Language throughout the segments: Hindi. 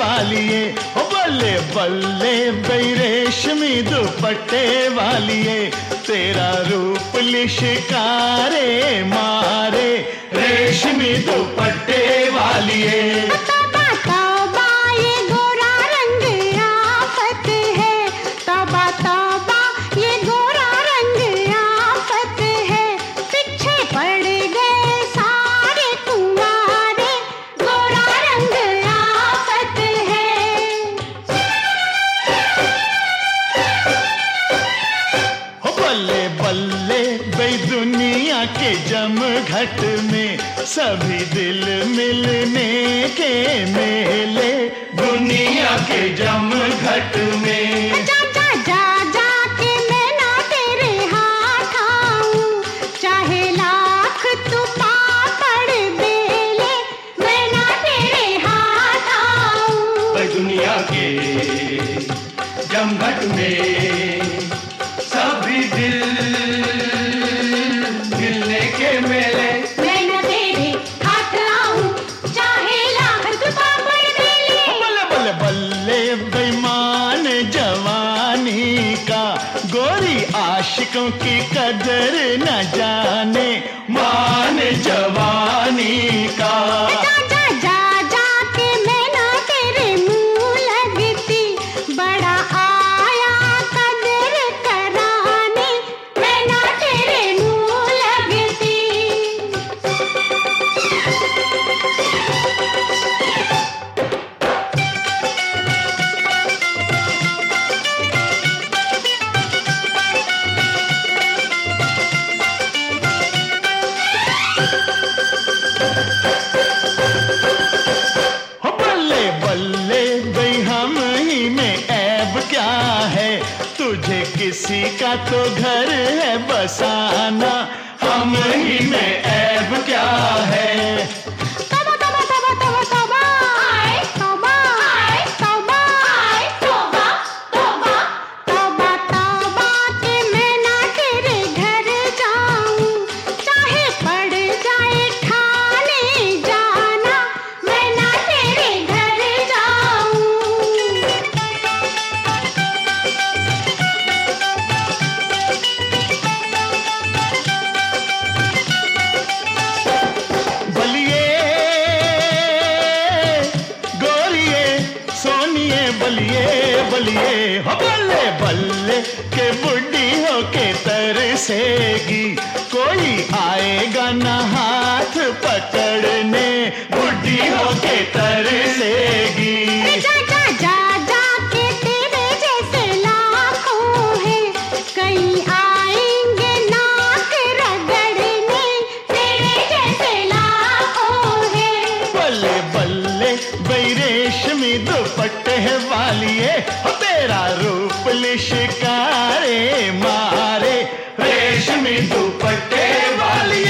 वालिए बल्ले बल्ले बैरेशमी दुपट्टे वालिए तेरा रूप लिशकारे मारे रेशमी दुपट्टे वालिए। के जम घट में सभी दिल मिलने के मेले। दुनिया के जम घट में। आशिकों की कदर न जाने मान जवानी का। बल्ले बल्ले हम ही में ऐब क्या है? तुझे किसी का तो घर है बसाना। हम ही में हो बल्ले बल्ले के बुढ़ी हो के तरसेगी कोई आएगा ना हाथ पकड़ने, बुढ़ियों के तरसेगी रेशमी दुपट्टे वाली तेरा रूप लिशकारे मारे। रेशमी दुपट्टे वाली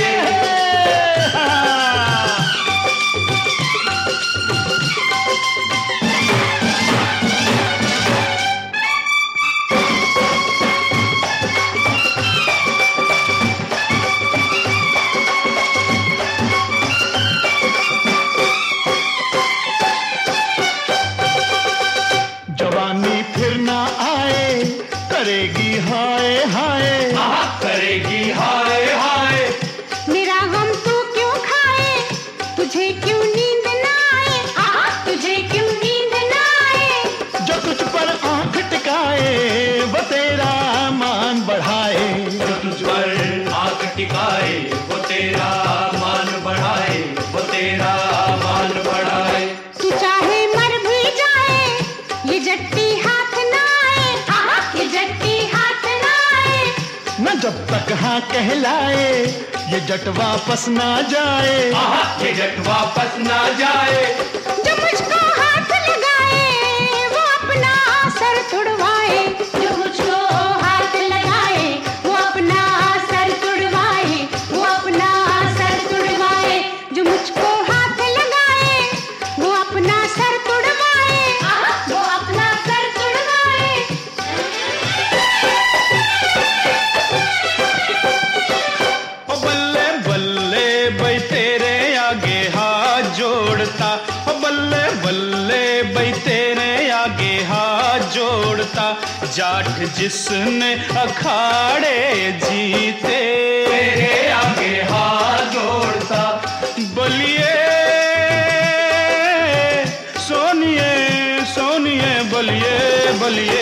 जब तक हाँ कहलाए ये जट वापस ना जाए। ये जट वापस ना जाए। जोड़ता। बल्ले बल्ले बई तेरे आगे हाथ जोड़ता। जाट जिसने अखाड़े जीते। तेरे आगे हाथ जोड़ता। बलिए सोनिए, बलिए बलिए।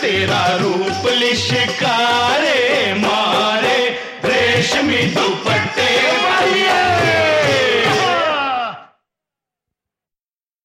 तेरा रूप लिशकारे मारे रेशमी दुपट्टे